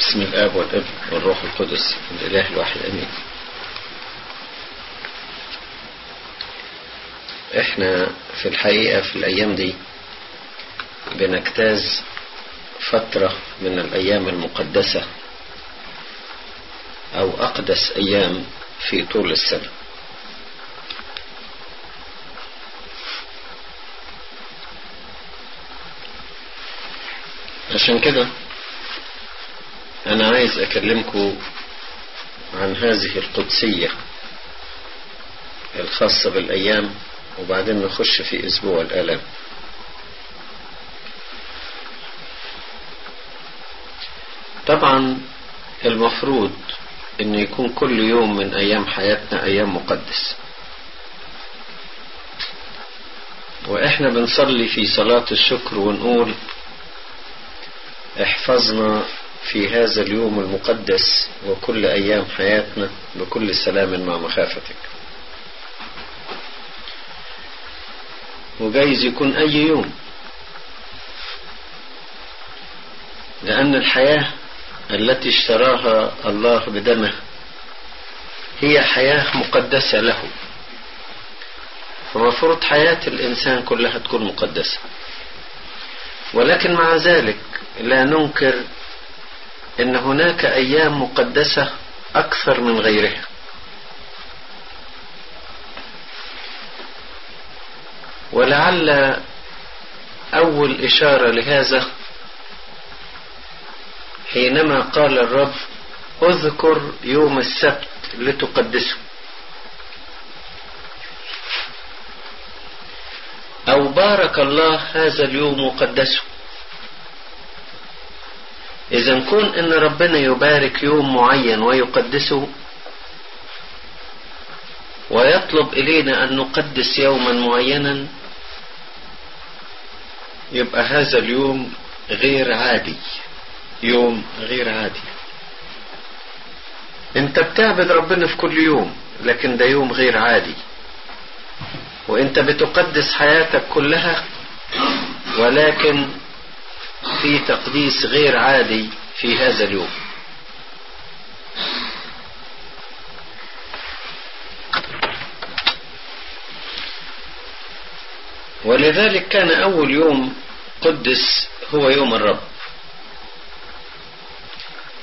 بسم الآب والابن والروح القدس الإله الواحد أمين. إحنا في الحقيقة في الأيام دي بنجتاز فترة من الأيام المقدسة أو أقدس أيام في طول السنة. عشان كده أنا عايز أكلمكم عن هذه القدسية الخاصة بالأيام وبعدين نخش في أسبوع الآلام طبعا المفروض أن يكون كل يوم من أيام حياتنا أيام مقدس. وإحنا بنصلي في صلاة الشكر ونقول احفظنا في هذا اليوم المقدس وكل أيام حياتنا بكل سلام مع مخافتك. وجايز يكون أي يوم لأن الحياة التي اشتراها الله بدمه هي حياة مقدسة له. فمفروض حياة الإنسان كلها تكون مقدسة. ولكن مع ذلك لا ننكر إن هناك أيام مقدسة أكثر من غيرها. ولعل أول إشارة لهذا حينما قال الرب اذكر يوم السبت لتقدسه. أو بارك الله هذا اليوم وقدسه إذا كون إن ربنا يبارك يوم معين ويقدسه ويطلب إلينا أن نقدس يوما معينا يبقى هذا اليوم غير عادي يوم غير عادي. أنت بتعبد ربنا في كل يوم لكن ده يوم غير عادي. وأنت بتقدس حياتك كلها ولكن في تقديس غير عادي في هذا اليوم. ولذلك كان أول يوم قدس هو يوم الرب.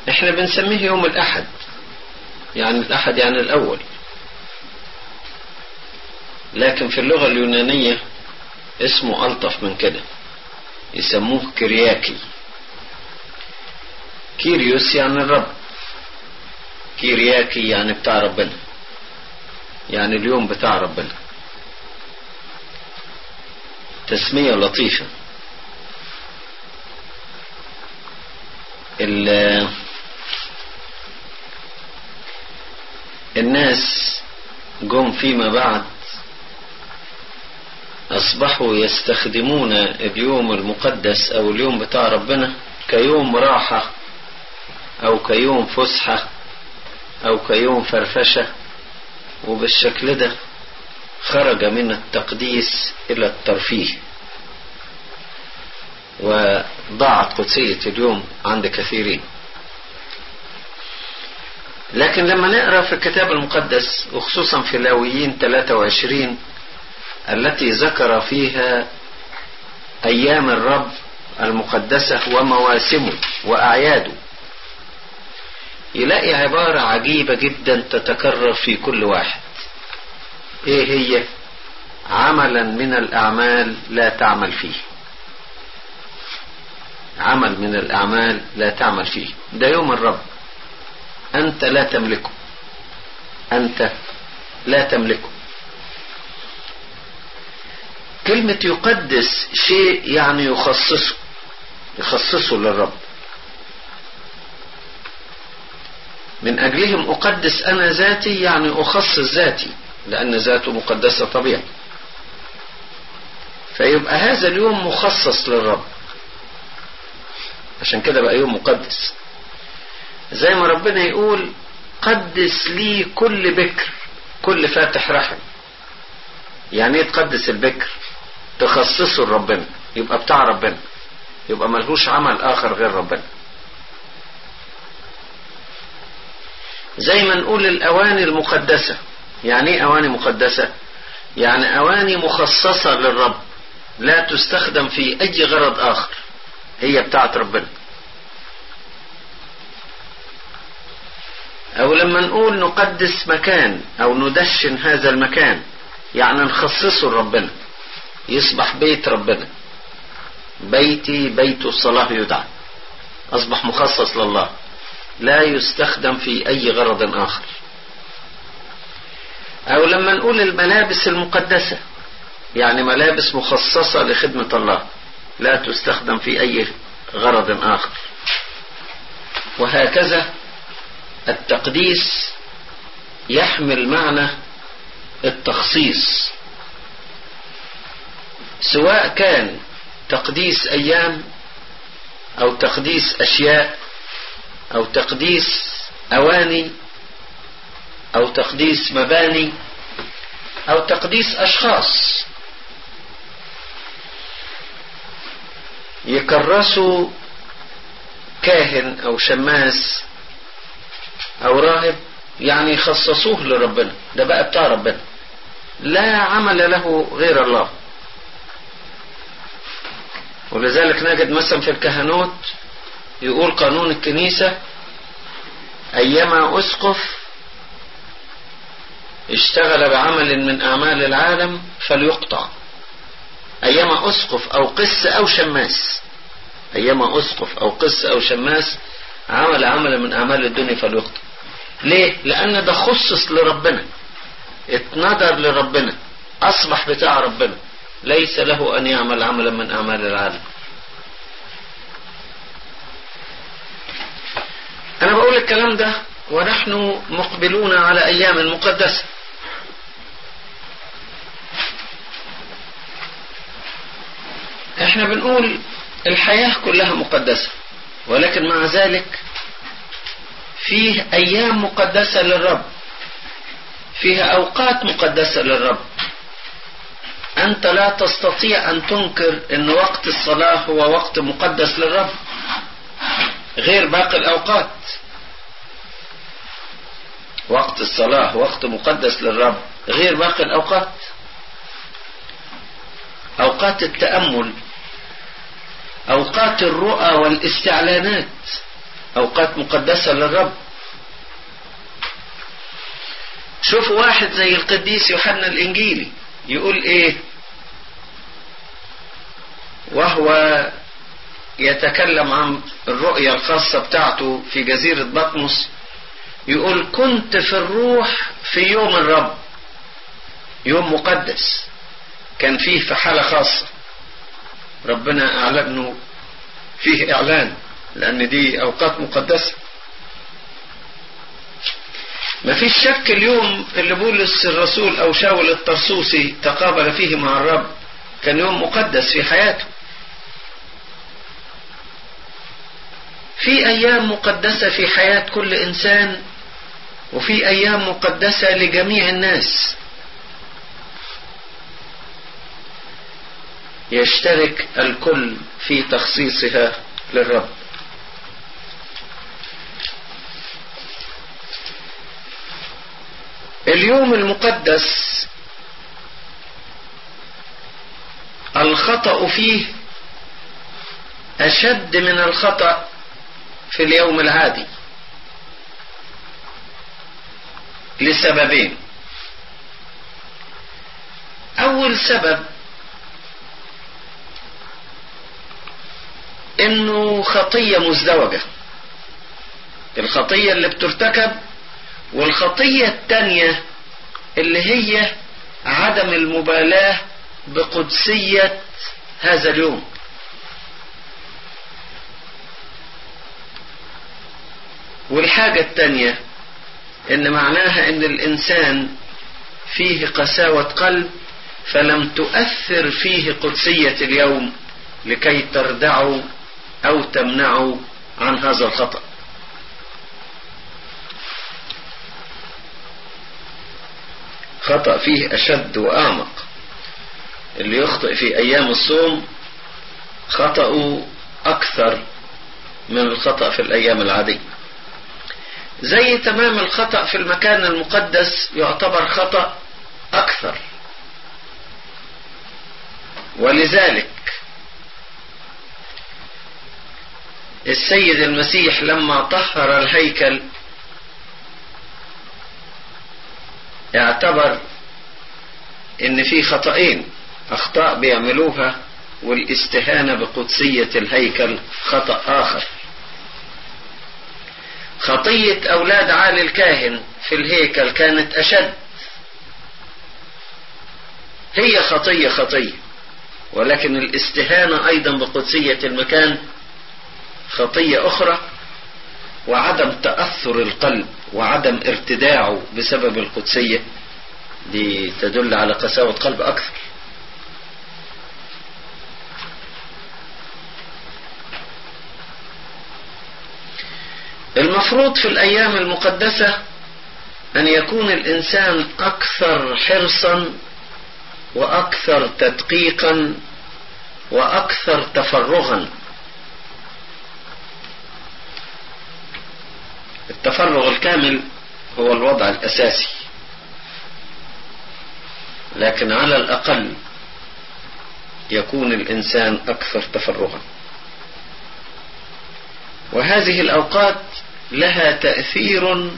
إحنا بنسميه يوم الأحد يعني الأحد يعني الأول. لكن في اللغة اليونانية اسمه ألطف من كده. يسموه Κυριακή. Κύριος يعني الرب. Κυριακή يعني بتاع ربنا. يعني اليوم بتاع ربنا. تسمية لطيفة. الناس جم فيما بعد أصبحوا يستخدمون اليوم المقدس أو اليوم بتاع ربنا كيوم راحة أو كيوم فسحة أو كيوم فرفشة وبالشكل ده خرج من التقديس إلى الترفيه. وضاعت قدسية اليوم عند كثيرين. لكن لما نقرأ في الكتاب المقدس وخصوصا في لاويين 23 التي ذكر فيها أيام الرب المقدسة ومواسمه وأعياده. يلاقي عبارة عجيبة جدا تتكرر في كل واحد. إيه هي؟ عملا من الأعمال لا تعمل فيه. عمل من الأعمال لا تعمل فيه. ده يوم الرب. أنت لا تملكه. أنت لا تملكه. كلمة يقدس شيء يعني يخصصه يخصصه للرب. من أجلهم أقدس أنا ذاتي يعني أخصص ذاتي لأن ذاته مقدسة طبيعي فيبقى هذا اليوم مخصص للرب. عشان كده بقى يوم مقدس. زي ما ربنا يقول قدس لي كل بكر كل فاتح رحم. يعني إيه تقدس البكر؟ تخصصه لربنا يبقى بتاع ربنا يبقى ملهوش عمل آخر غير ربنا زي ما نقول الأواني المقدسة. يعني إيه أواني مقدسة؟ يعني أواني مخصصة للرب. لا تستخدم في أي غرض آخر. هي بتاعت ربنا. أو لما نقول نقدس مكان أو ندشن هذا المكان يعني نخصصه لربنا. يصبح بيت ربنا. بيتي بيت الصلاة يدعى. أصبح مخصص لله. لا يستخدم في أي غرض آخر. أو لما نقول الملابس المقدسة. يعني ملابس مخصصة لخدمة الله. لا تستخدم في أي غرض آخر. وهكذا التقديس يحمل معنى التخصيص. سواء كان تقديس أيام أو تقديس أشياء أو تقديس أواني أو تقديس مباني أو تقديس أشخاص. يكرسوا كاهن أو شماس أو راهب يعني يخصصوه لربنا. ده بقى بتاع ربنا. لا عمل له غير الله. ولذلك نجد مثلا في الكهنوت يقول قانون الكنيسة أيما أسقف اشتغل بعمل من أعمال العالم فليقطع. أيما أسقف أو قس أو شماس أيما أسقف أو قس أو شماس عمل عملا من أعمال الدنيا فليقطع. ليه؟ لأن ده خصص لربنا. اتنظر لربنا. أصبح بتاع ربنا. ليس له أن يعمل عملا من أعمال العالم. أنا بقول الكلام ده ونحن مقبلون على أيام مقدسة. إحنا بنقول الحياة كلها مقدسة ولكن مع ذلك فيه أيام مقدسة للرب فيها أوقات مقدسة للرب. أنت لا تستطيع أن تنكر أن وقت الصلاة هو وقت مقدس للرب غير باقي الأوقات. وقت الصلاة وقت مقدس للرب غير باقي الأوقات. أوقات التأمل أوقات الرؤى والاستعلانات أوقات مقدسة للرب. شوفوا واحد زي القديس يوحنا الإنجيلي. يقول إيه؟ وهو يتكلم عن الرؤية الخاصة بتاعته في جزيرة بطمس. يقول كنت في الروح في يوم الرب يوم مقدس. كان فيه في حالة خاصة. ربنا أعلنه فيه إعلان لأن دي أوقات مقدسة. ما فيش شك اليوم اللي بولس الرسول أو شاول الطرسوسي تقابل فيه مع الرب كان يوم مقدس في حياته. في أيام مقدسة في حياة كل إنسان وفي أيام مقدسة لجميع الناس. يشترك الكل في تخصيصها للرب. اليوم المقدس الخطأ فيه أشد من الخطأ في اليوم العادي لسببين. أول سبب إنه خطية مزدوجة. الخطية اللي بترتكب والخطية التانية اللي هي عدم المبالاة بقدسية هذا اليوم. والحاجة التانية إن معناها إن الإنسان فيه قساوة قلب فلم تؤثر فيه قدسية اليوم لكي تردعوا أو تمنعوا عن هذا الخطأ. خطأ فيه أشد وأعمق. اللي يخطئ في أيام الصوم خطأه أكثر من الخطأ في الأيام العادية. زي تمام الخطأ في المكان المقدس يعتبر خطأ أكثر. ولذلك السيد المسيح لما طهر الهيكل اعتبر إن في خطأين أخطاء بيعملوها والاستهانة بقدسية الهيكل خطأ آخر. خطية أولاد عالي الكاهن في الهيكل كانت أشد. هي خطية خطية ولكن الاستهانة أيضا بقدسية المكان خطية أخرى. وعدم تأثر القلب وعدم ارتداعه بسبب القدسية دي تدل على قساوة قلب أكثر. المفروض في الأيام المقدسة أن يكون الإنسان أكثر حرصا وأكثر تدقيقا وأكثر تفرغا. التفرغ الكامل هو الوضع الأساسي. لكن على الأقل يكون الإنسان أكثر تفرغا. وهذه الأوقات لها تأثير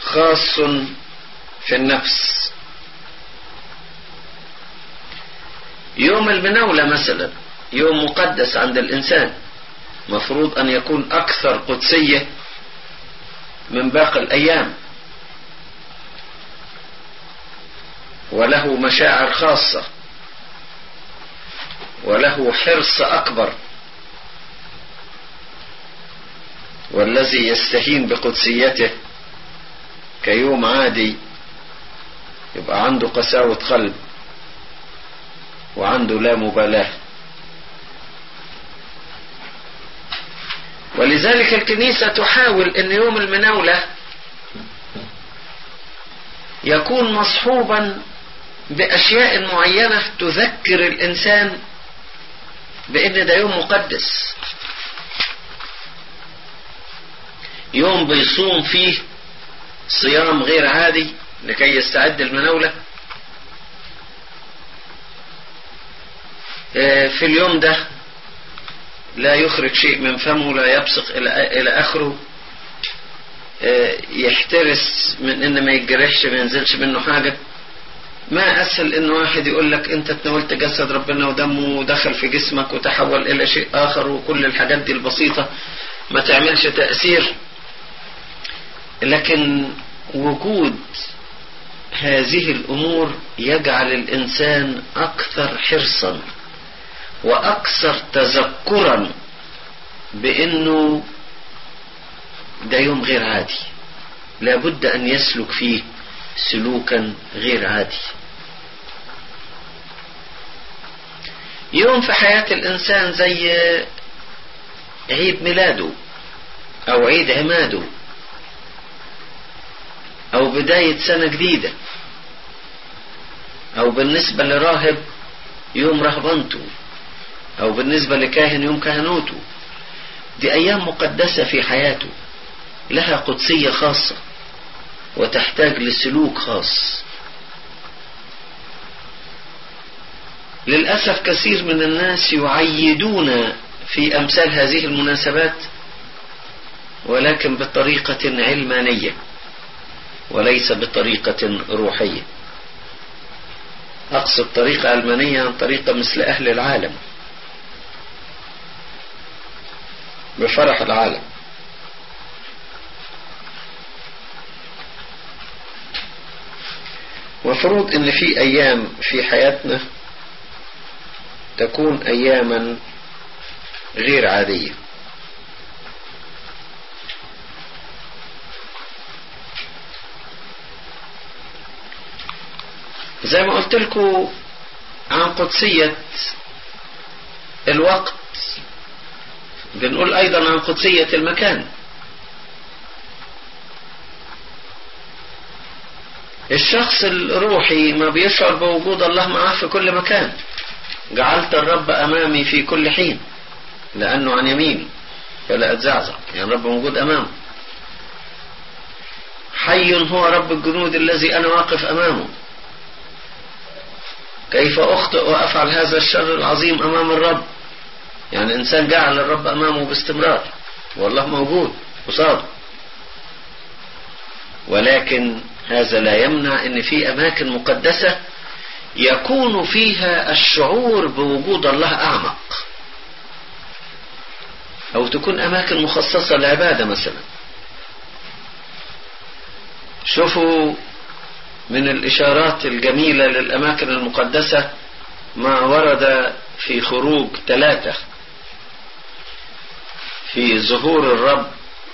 خاص في النفس. يوم المناولة مثلا يوم مقدس عند الإنسان مفروض أن يكون أكثر قدسية من باقي الأيام. وله مشاعر خاصة. وله حرص أكبر. والذي يستهين بقدسيته كيوم عادي يبقى عنده قساوة قلب وعنده لا مبالاة. ولذلك الكنيسة تحاول أن يوم المناولة يكون مصحوبا بأشياء معينة تذكر الإنسان بأن ده يوم مقدس. يوم بيصوم فيه صيام غير عادي لكي يستعد المناولة. في اليوم ده لا يخرج شيء من فمه لا يبصق إلى, إلى آخره. يحترس من إن ما يتجرحش ما ينزلش منه حاجة. ما أسهل إن واحد يقول لك أنت تناولت جسد ربنا ودمه ودخل في جسمك وتحول إلى شيء آخر وكل الحاجات دي البسيطة ما تعملش تأثير. لكن وجود هذه الأمور يجعل الإنسان أكثر حرصا. وأكثر تذكرا بأنه ده يوم غير عادي. لابد أن يسلك فيه سلوكا غير عادي. يوم في حياة الإنسان زي عيد ميلاده أو عيد عماده أو بداية سنة جديدة أو بالنسبة لراهب يوم رهبنته. أو بالنسبة لكاهن يوم كهنوته. دي أيام مقدسة في حياته لها قدسية خاصة وتحتاج لسلوك خاص. للأسف كثير من الناس يعيدون في أمثال هذه المناسبات ولكن بطريقة علمانية وليس بطريقة روحية. أقصد طريقة علمانية عن طريقة مثل أهل العالم. بفرح العالم. مفروض إن في أيام في حياتنا تكون أياما غير عادية. زي ما قلت لكم عن قدسية الوقت بنقول أيضا عن قدسية المكان. الشخص الروحي ما بيشعر بوجود الله معه في كل مكان. جعلت الرب أمامي في كل حين لأنه عن يميني فلا أتزعزع يعني الرب موجود أمامه. حي هو رب الجنود الذي أنا واقف أمامه. كيف أخطئ وأفعل هذا الشر العظيم أمام الرب؟ يعني إنسان جعل الرب أمامه باستمرار. والله موجود قصاده ولكن هذا لا يمنع إن في أماكن مقدسة يكون فيها الشعور بوجود الله أعمق. أو تكون أماكن مخصصة للعبادة مثلا. شوفوا من الإشارات الجميلة للأماكن المقدسة ما ورد في خروج ثلاثة. في ظهور الرب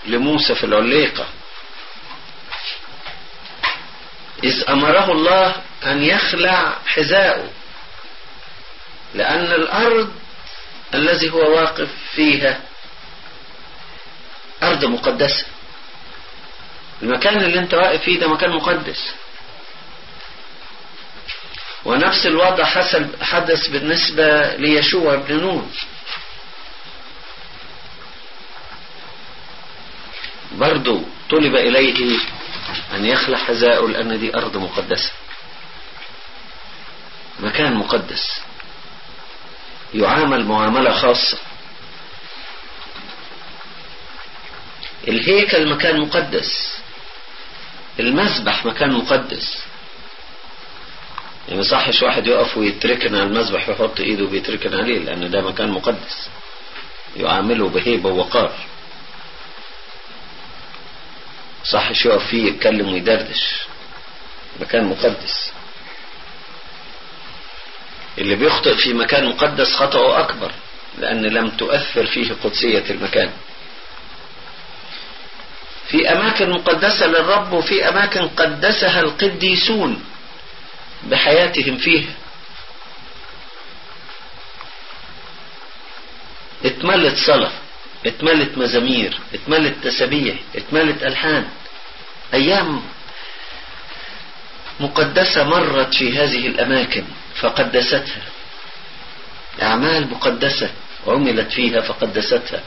لموسى في العليقة. إذ أمره الله أن يخلع حذاءه لأن الأرض الذي هو واقف فيها أرض مقدسة. المكان اللي أنت واقف فيه ده مكان مقدس. ونفس الوضع حسب حدث بالنسبة ليشوع بن نون. برضو طلب إليه أن يخلع حذاءه لأن دي أرض مقدسة. مكان مقدس. يعامل معاملة خاصة. الهيكل مكان مقدس. المسبح مكان مقدس. يعني صحش واحد يقف ويتركن على المسبح ويحط إيده بيتركن عليه لأن ده مكان مقدس. يعامله بهيبة ووقار. صحش يقف فيه يتكلم ويدردش. مكان مقدس. اللي بيخطئ في مكان مقدس خطأه أكبر لأن لم تؤثر فيه قدسية المكان. في أماكن مقدسة للرب وفي أماكن قدسها القديسون بحياتهم فيها. اتملت صلاة. اتملت مزامير اتملت تسابيح اتملت ألحان. أيام مقدسة مرت في هذه الأماكن فقدستها. أعمال مقدسة عملت فيها فقدستها.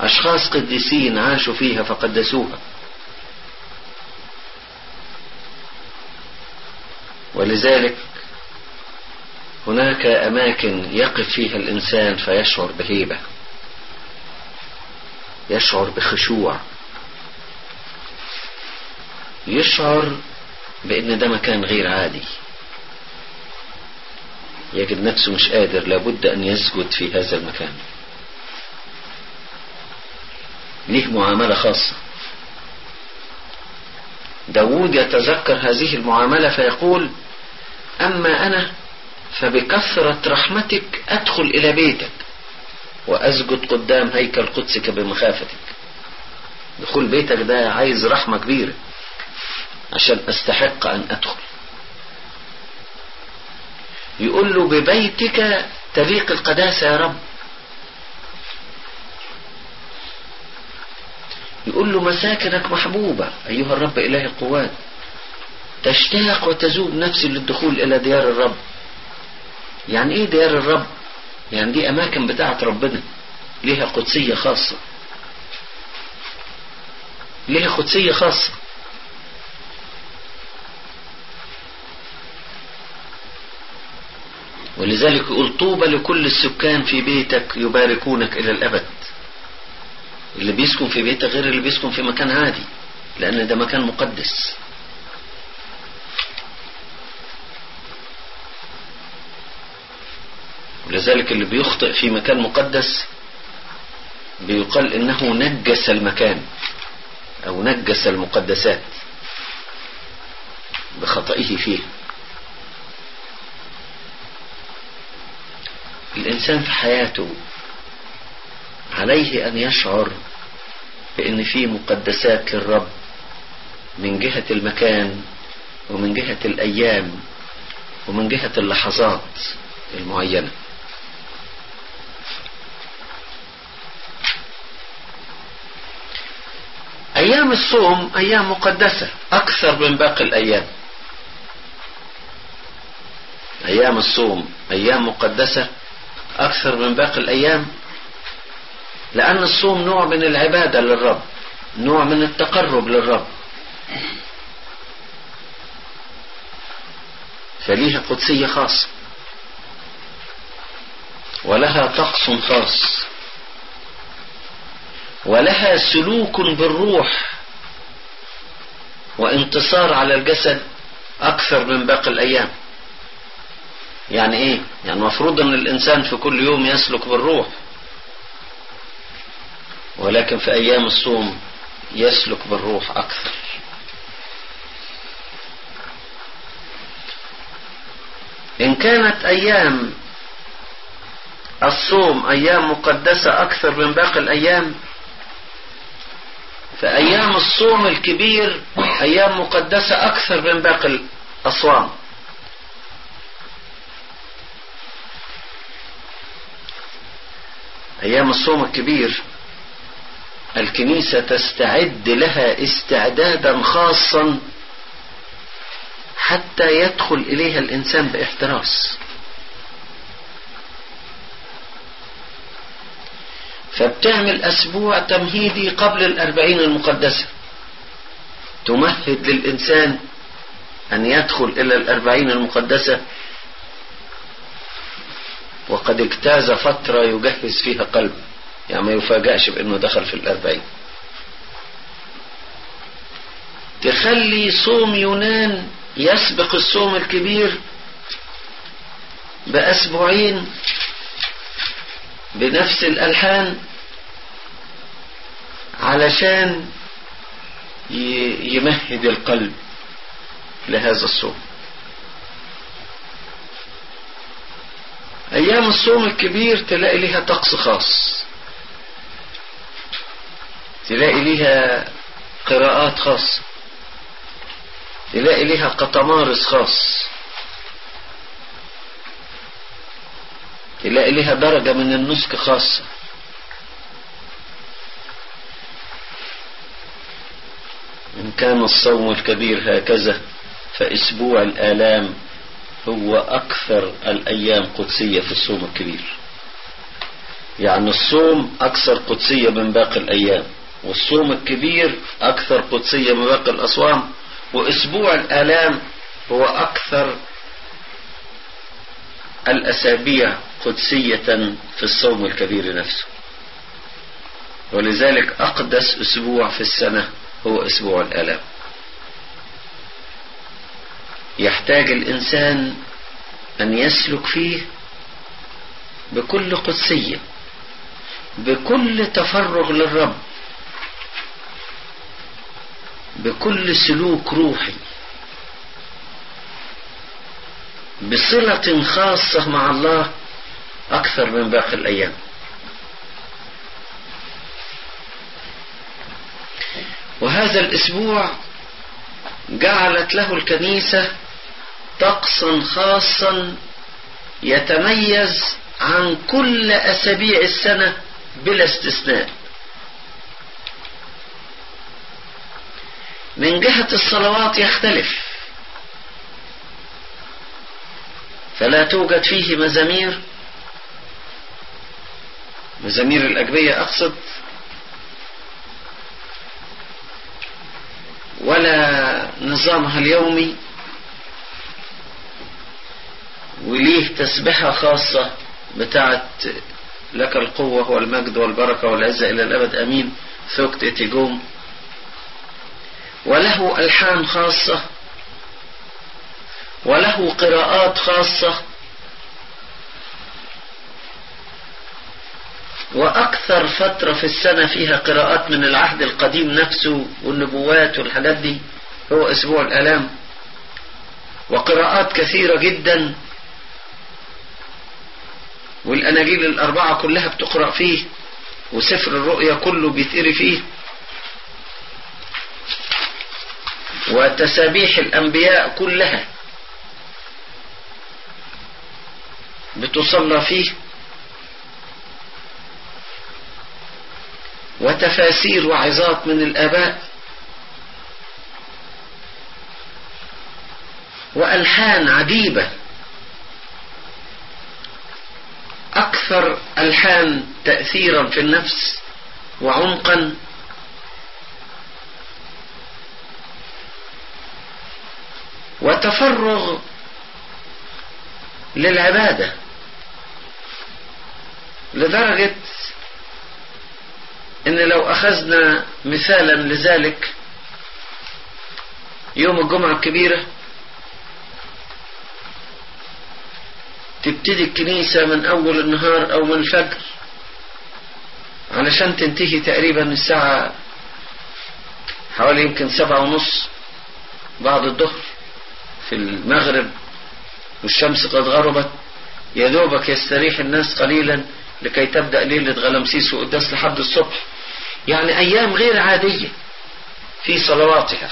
أشخاص قديسين عاشوا فيها فقدسوها. ولذلك هناك أماكن يقف فيها الإنسان فيشعر بهيبة. يشعر بخشوع. يشعر بأن ده مكان غير عادي. يجد نفسه مش قادر لابد أن يسجد في هذا المكان. ليه معاملة خاصة؟ داود يتذكر هذه المعاملة فيقول أما أنا فبكثرة رحمتك أدخل إلى بيتك. وأسجد قدام هيكل قدسك بمخافتك. دخول بيتك ده عايز رحمة كبيرة عشان أستحق أن أدخل. يقول له ببيتك تليق القداسة يا رب. يقول له مساكنك محبوبة أيها الرب إله القوات. تشتاق وتذوب نفسي للدخول إلى ديار الرب. يعني إيه ديار الرب؟ يعني دي أماكن بتاعت ربنا ليها قدسية خاصة. ليها قدسية خاصة. ولذلك يقول طوبى لكل السكان في بيتك يباركونك إلى الأبد. اللي بيسكن في بيتك غير اللي بيسكن في مكان عادي لأن ده مكان مقدس. ولذلك اللي بيخطئ في مكان مقدس بيقال إنه نجس المكان أو نجس المقدسات بخطئه فيه. الإنسان في حياته عليه أن يشعر بأن في مقدسات للرب من جهة المكان ومن جهة الأيام ومن جهة اللحظات المعينة. أيام الصوم أيام مقدسة. أكثر من باقي الأيام. أيام الصوم أيام مقدسة أكثر من باقي الأيام. لأن الصوم نوع من العبادة للرب نوع من التقرب للرب. فليها قدسية خاصة. ولها طقس خاص. ولها سلوك بالروح وانتصار على الجسد أكثر من باقي الأيام. يعني إيه؟ يعني المفروض إن الإنسان في كل يوم يسلك بالروح. ولكن في أيام الصوم يسلك بالروح أكثر. إن كانت أيام الصوم أيام مقدسة أكثر من باقي الأيام فايام الصوم الكبير أيام مقدسة أكثر من باقي الأصوام. أيام الصوم الكبير الكنيسة تستعد لها استعدادا خاصا حتى يدخل إليها الإنسان بإحتراس. فبتعمل أسبوع تمهيدي قبل الأربعين المقدسة. تمهد للإنسان أن يدخل إلى الأربعين المقدسة. وقد اجتاز فترة يجهز فيها قلب يعني ما يفاجأش بأنه دخل في الأربعين. تخلي صوم يونان يسبق الصوم الكبير بأسبوعين بنفس الألحان علشان يمهد القلب لهذا الصوم. أيام الصوم الكبير تلاقي لها طقس خاص. تلاقي لها قراءات خاصة. تلاقي لها قطمارس خاص. تلاقي لها درجة من النسك خاصة. إن كان الصوم الكبير هكذا فأسبوع الآلام هو أكثر الأيام قدسية في الصوم الكبير. يعني الصوم أكثر قدسية من باقي الأيام والصوم الكبير أكثر قدسية من باقي الأصوام وأسبوع الآلام هو أكثر الأسابيع قدسية في الصوم الكبير نفسه. ولذلك أقدس أسبوع في السنة هو أسبوع الآلام يحتاج الإنسان أن يسلك فيه بكل قدسية بكل تفرغ للرب بكل سلوك روحي. بصلة خاصة مع الله أكثر من باقي الأيام. وهذا الأسبوع جعلت له الكنيسة طقسا خاصا يتميز عن كل أسابيع السنة بلا استثناء. من جهة الصلوات يختلف. فلا توجد فيه مزامير. مزامير الأجبية أقصد. ولا نظامها اليومي. وليه تسبحة خاصة بتاعت لك القوة والمجد والبركة والعزة إلى الأبد. أمين. ثوكت إتيجوم. وله ألحان خاصة. وله قراءات خاصة. وأكثر فترة في السنة فيها قراءات من العهد القديم نفسه والنبوات والحاجات دي هو أسبوع الآلام. وقراءات كثيرة جدا. والأناجيل الأربعة كلها بتقرأ فيه وسفر الرؤيا كله بيتقري فيه. وتسابيح الأنبياء كلها. بتصلى فيه وتفاسير وعظات من الآباء وألحان عجيبة. أكثر ألحان تأثيرا في النفس وعمقا وتفرغ للعبادة. لدرجة إن لو أخذنا مثالا لذلك يوم الجمعة الكبيرة تبتدي الكنيسة من أول النهار أو من الفجر علشان تنتهي تقريبا الساعة حوالي يمكن سبعة ونص بعد الظهر في المغرب. والشمس قد غربت يا دوبك يستريح الناس قليلا لكي تبدأ ليلة غلمسيس وقداس لحد الصبح. يعني أيام غير عادية في صلواتها.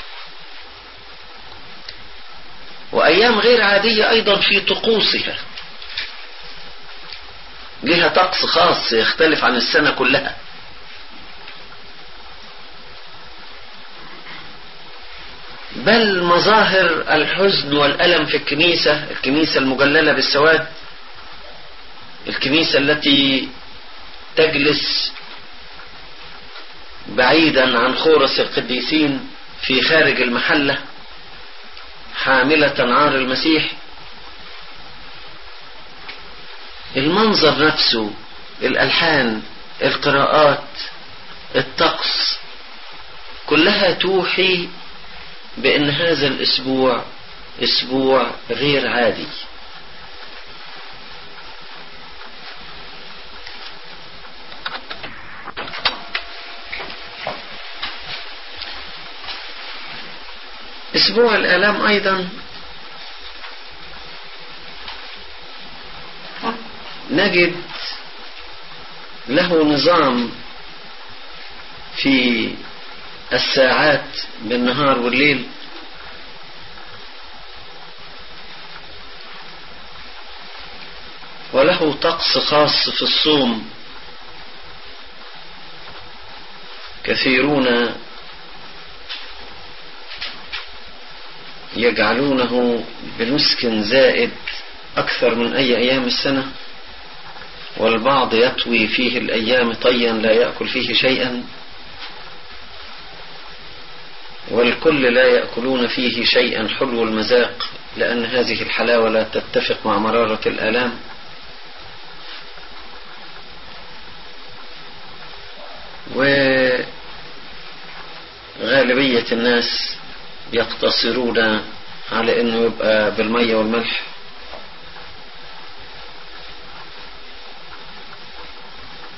وأيام غير عادية أيضا في طقوسها. لها طقس خاص يختلف عن السنة كلها. بل مظاهر الحزن والألم في الكنيسة الكنيسة المجللة بالسواد الكنيسة التي تجلس بعيدا عن خورس القديسين في خارج المحلة حاملة عار المسيح. المنظر نفسه الألحان القراءات الطقس كلها توحي بأن هذا الأسبوع أسبوع غير عادي. أسبوع الآلام أيضا. نجد له نظام في الساعات بالنهار والليل. وله طقس خاص في الصوم. كثيرون يجعلونه بنسك زائد أكثر من أي أيام السنة والبعض يطوي فيه الأيام طيا لا يأكل فيه شيئا. والكل لا يأكلون فيه شيئا حلو المذاق لأن هذه الحلاوة لا تتفق مع مرارة الآلام. وغالبية الناس يقتصرون على إنه يبقى بالمية والملح.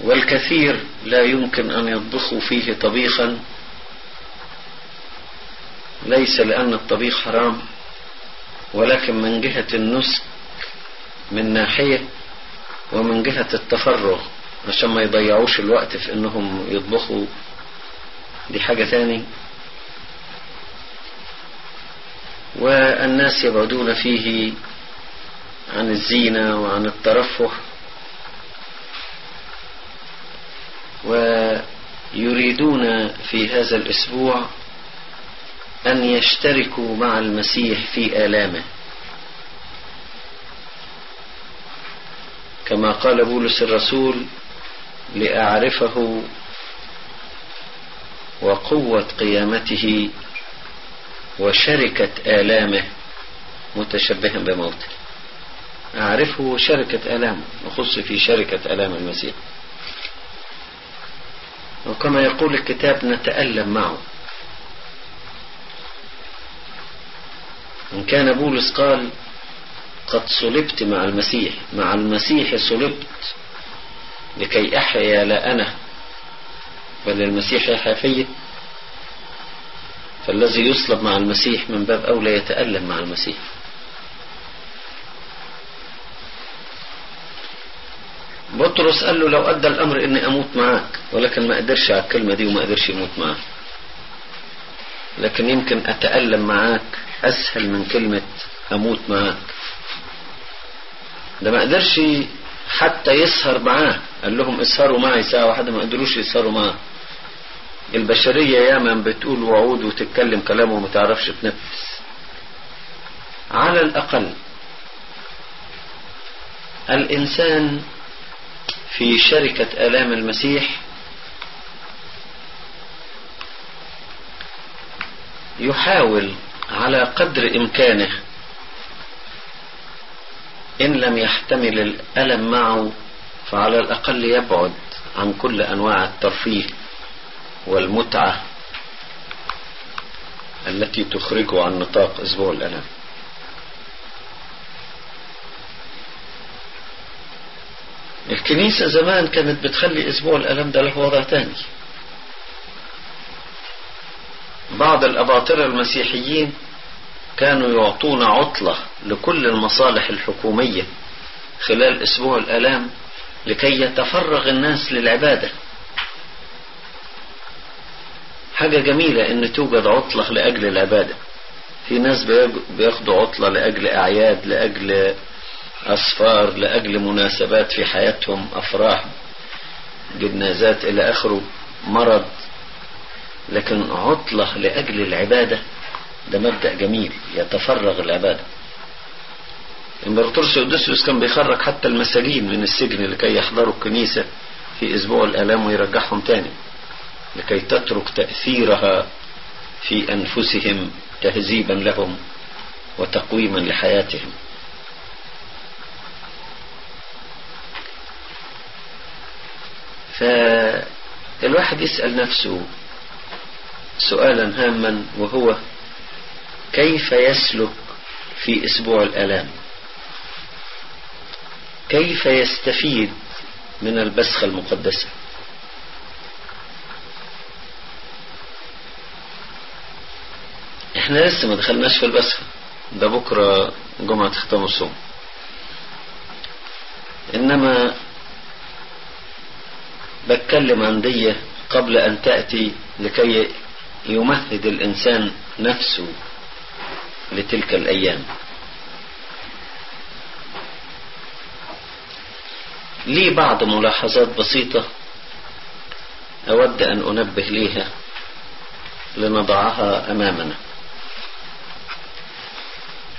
والكثير لا يمكن أن يطبخوا فيه طبيخا. ليس لأن الطبيخ حرام ولكن من جهة النسك من ناحية ومن جهة التفرغ عشان ما يضيعوش الوقت في إنهم يطبخوا. دي حاجة ثاني والناس يبعدون فيه عن الزينة وعن الترفه ويريدون في هذا الأسبوع أن يشتركوا مع المسيح في آلامه. كما قال بولس الرسول لأعرفه وقوة قيامته وشركة آلامه. متشبها بموته. أعرفه شركة آلامه. نخص في شركة آلام المسيح. وكما يقول الكتاب نتألم معه. إن كان بولس قال قد صلبت مع المسيح مع المسيح صلبت لكي أحيا لا أنا بل المسيح يحيا فالذي يصلب مع المسيح من باب أولى يتألم مع المسيح. بطرس قال له لو أدى الأمر إني أموت معاك ولكن ما قدرش على الكلمة دي وما قدرش يموت معاك لكن يمكن أتألم معاك أسهل من كلمة أموت معاك. ده ما قدرش حتى يسهر معاه. قال لهم اسهروا معي ساعة واحدة ما قدروش يسهروا معاه. البشرية ياما بتقول وعود وتتكلم كلام وما تعرفش تنفس. على الأقل الإنسان في شركة آلام المسيح يحاول على قدر إمكانه إن لم يحتمل الألم معه فعلى الأقل يبعد عن كل أنواع الترفيه والمتعة التي تخرجه عن نطاق أسبوع الألم. الكنيسة زمان كانت بتخلي أسبوع الألم ده له وضع تاني بعض الأباطرة المسيحيين كانوا يعطون عطلة لكل المصالح الحكومية خلال أسبوع الألام لكي يتفرغ الناس للعبادة. حاجة جميلة إن توجد عطلة لأجل العبادة. في ناس بياخدوا عطلة لأجل أعياد لأجل أسفار لأجل مناسبات في حياتهم أفراح جنازات إلى آخره مرض لكن عطلة لأجل العبادة ده مبدأ جميل يتفرغ العبادة. امبراطور سيودوسيوس كان بيخرج حتى المساجين من السجن لكي يحضروا الكنيسة في أسبوع الآلام ويرجعهم تاني لكي تترك تأثيرها في أنفسهم تهذيبا لهم وتقويما لحياتهم. فالواحد يسأل نفسه سؤالا هاما وهو كيف يسلك في أسبوع الآلام؟ كيف يستفيد من البسخة المقدسة؟ إحنا لسه ما دخلناش في البسخة. ده بكرة جمعة ختام الصوم. إنما بتكلم عن دية قبل أن تأتي لكي يمهد الإنسان نفسه لتلك الأيام. لي بعض ملاحظات بسيطة أود أن أنبه ليها لنضعها أمامنا.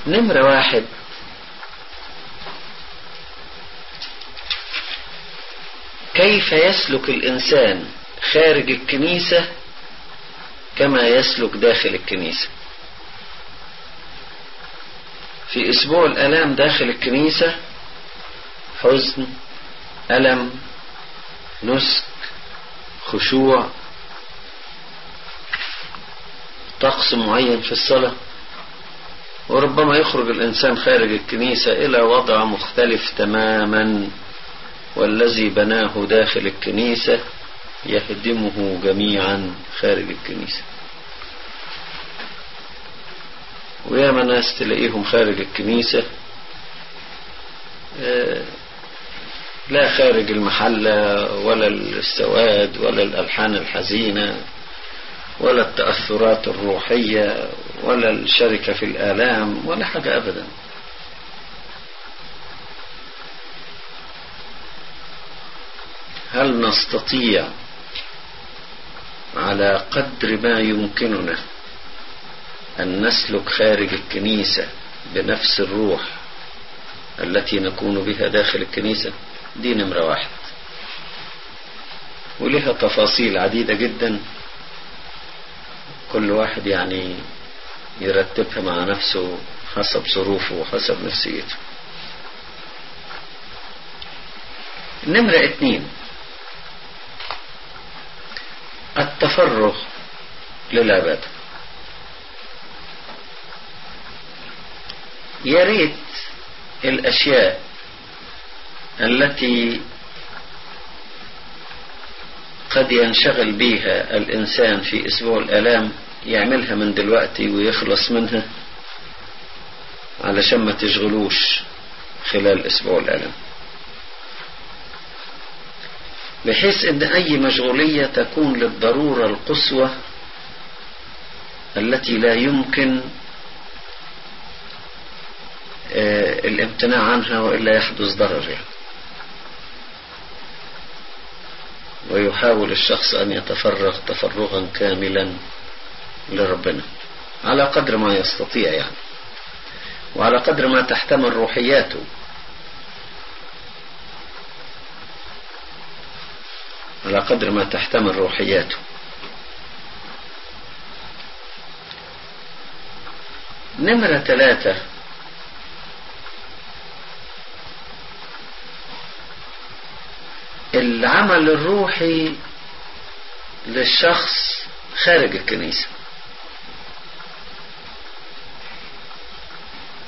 نمرة واحد. كيف يسلك الإنسان خارج الكنيسة كما يسلك داخل الكنيسة. في أسبوع الألام داخل الكنيسة حزن ألم نسك خشوع طقس معين في الصلاة وربما يخرج الإنسان خارج الكنيسة إلى وضع مختلف تماما والذي بناه داخل الكنيسة. يهدمه جميعا خارج الكنيسة. وياما ناس تلاقيهم خارج الكنيسة لا خارج المحلة ولا السواد ولا الألحان الحزينة ولا التأثرات الروحية ولا الشركة في الآلام ولا حاجة أبدا. هل نستطيع على قدر ما يمكننا أن نسلك خارج الكنيسة بنفس الروح التي نكون بها داخل الكنيسة. دي نمرة واحد. ولها تفاصيل عديدة جدا. كل واحد يعني يرتبها مع نفسه حسب ظروفه وحسب نفسيته. نمرة اتنين التفرغ للعبادة يا ريت الأشياء التي قد ينشغل بها الإنسان في أسبوع الآلام يعملها من دلوقتي ويخلص منها علشان ما تشغلوش خلال أسبوع الآلام. بحيث إن أي مشغولية تكون للضرورة القصوى التي لا يمكن الامتناع عنها وإلا يحدث ضرر يعني. ويحاول الشخص أن يتفرغ تفرغا كاملا لربنا على قدر ما يستطيع يعني وعلى قدر ما تحتمل روحياته على قدر ما تحتمل روحياته. نمرة ثلاثة. العمل الروحي للشخص خارج الكنيسة.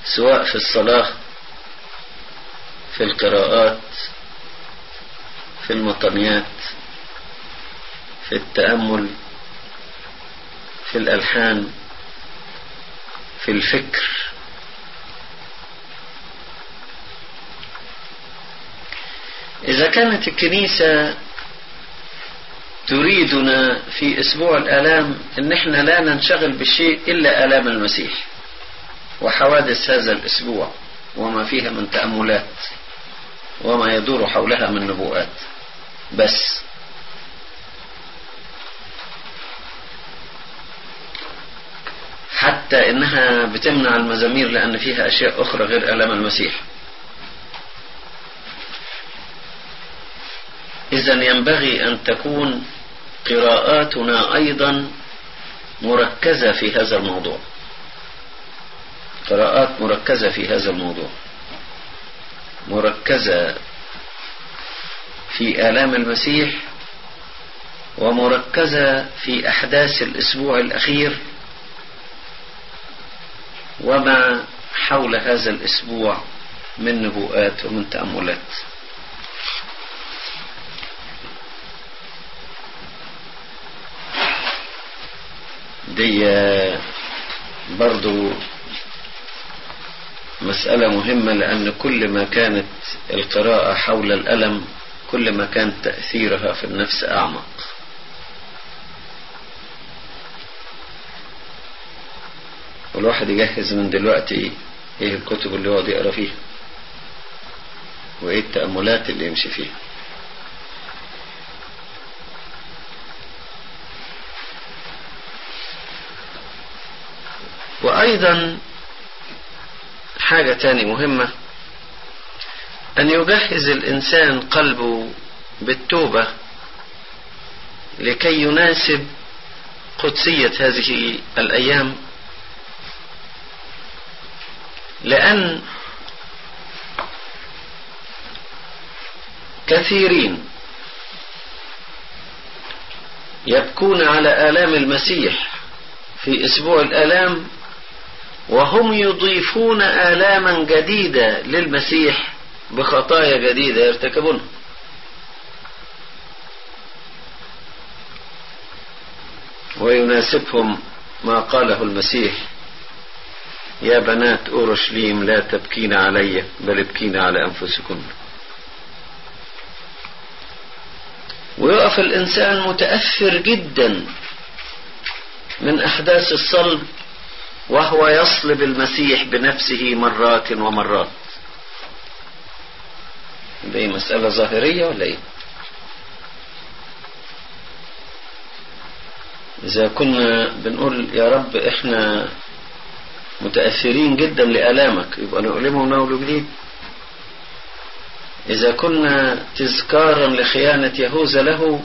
سواء في الصلاة في القراءات في المطنيات التأمل في الألحان في الفكر. إذا كانت الكنيسة تريدنا في أسبوع الآلام أن إحنا لا ننشغل بشيء إلا آلام المسيح وحوادث هذا الأسبوع وما فيها من تأملات وما يدور حولها من نبوءات. بس حتى إنها بتمنع المزامير لأن فيها أشياء أخرى غير آلام المسيح. اذا ينبغي أن تكون قراءاتنا أيضا مركزة في هذا الموضوع. قراءات مركزة في هذا الموضوع. مركزة في آلام المسيح ومركزة في أحداث الأسبوع الأخير وما حول هذا الأسبوع من نبوءات ومن تأملات. دي برضو مسألة مهمة لأن كل ما كانت القراءة حول الألم كل ما كان تأثيرها في النفس أعمق. والواحد يجهز من دلوقتي إيه الكتب اللي يقعد يقرا فيها وايه التأملات اللي يمشي فيها. وأيضا حاجة تاني مهمة أن يجهز الإنسان قلبه بالتوبة لكي يناسب قدسية هذه الأيام لأن كثيرين يبكون على آلام المسيح في أسبوع الآلام وهم يضيفون آلاما جديدة للمسيح بخطايا جديدة يرتكبونها ويناسبهم ما قاله المسيح. يا بنات أورشليم لا تبكين علي بل ابكين على أنفسكن. ويقف الإنسان متأثر جدا من أحداث الصلب وهو يصلب المسيح بنفسه مرات ومرات. دي مسألة ظاهرية ولا إيه؟ إذا كنا بنقول يا رب إحنا متأثرين جدا لآلامك. يبقى نؤلمه من أول وجديد إذا كنا تذكارا لخيانة يهوذا له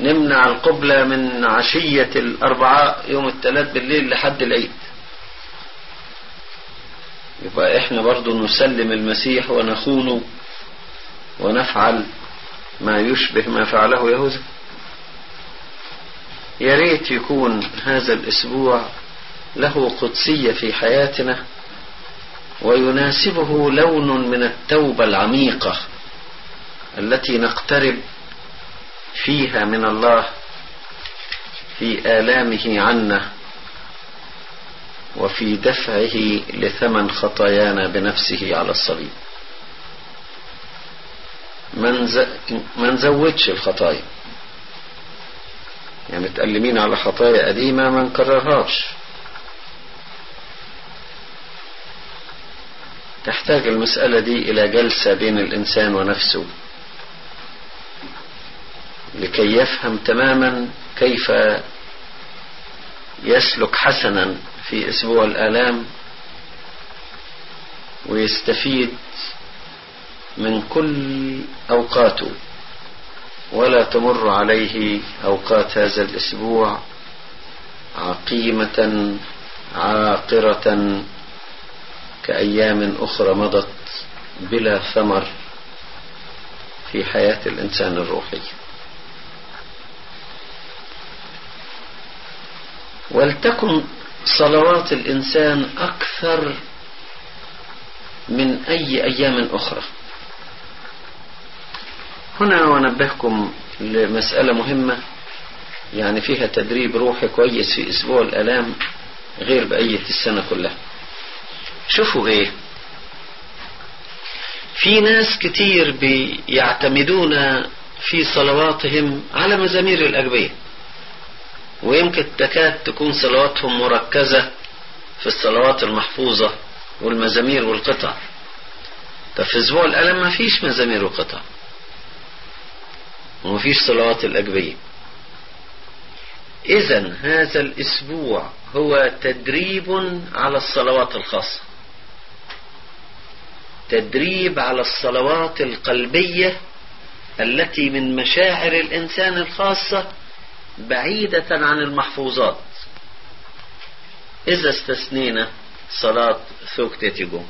نمنع القبلة من عشية الأربعاء يوم الثلاث بالليل لحد العيد. يبقى إحنا برضو نسلم المسيح ونخونه ونفعل ما يشبه ما فعله يهوذا يا ريت يكون هذا الأسبوع له قدسية في حياتنا ويناسبه لون من التوبة العميقة التي نقترب فيها من الله في آلامه عنا وفي دفعه لثمن خطايانا بنفسه على الصليب. ما نزودش الخطايا يعني متألمين على خطايا قديمة ما نكررهاش تحتاج المسألة دي إلى جلسة بين الإنسان ونفسه لكي يفهم تماما كيف يسلك حسنا في أسبوع الآلام ويستفيد من كل أوقاته ولا تمر عليه أوقات هذا الأسبوع عقيمة عاقرة كأيام أخرى مضت بلا ثمر في حياة الإنسان الروحية ولتكن صلوات الإنسان أكثر من أي أيام أخرى. هنا أنبهكم لمسألة مهمة يعني فيها تدريب روحي كويس في أسبوع الألام غير بقية السنة كلها. شوفوا إيه في ناس كتير بيعتمدون في صلواتهم على مزامير الأجبية ويمكن تكاد تكون صلواتهم مركزة في الصلوات المحفوظة والمزامير والقطع. طب في أسبوع الألم ما فيش مزامير وقطع وما فيش صلوات الأجبية إذا هذا الأسبوع هو تدريب على الصلوات الخاصة. تدريب على الصلوات القلبية التي من مشاعر الإنسان الخاصة بعيدة عن المحفوظات. إذا استثنينا صلاة ثوكتة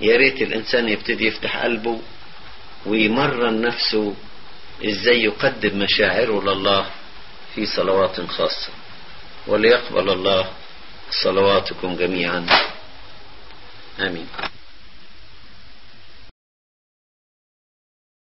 يا ريت الإنسان يبتدي يفتح قلبه ويمرن نفسه إزاي يقدم مشاعره لله في صلوات خاصة. وليقبل الله صلواتكم جميعا. Amém.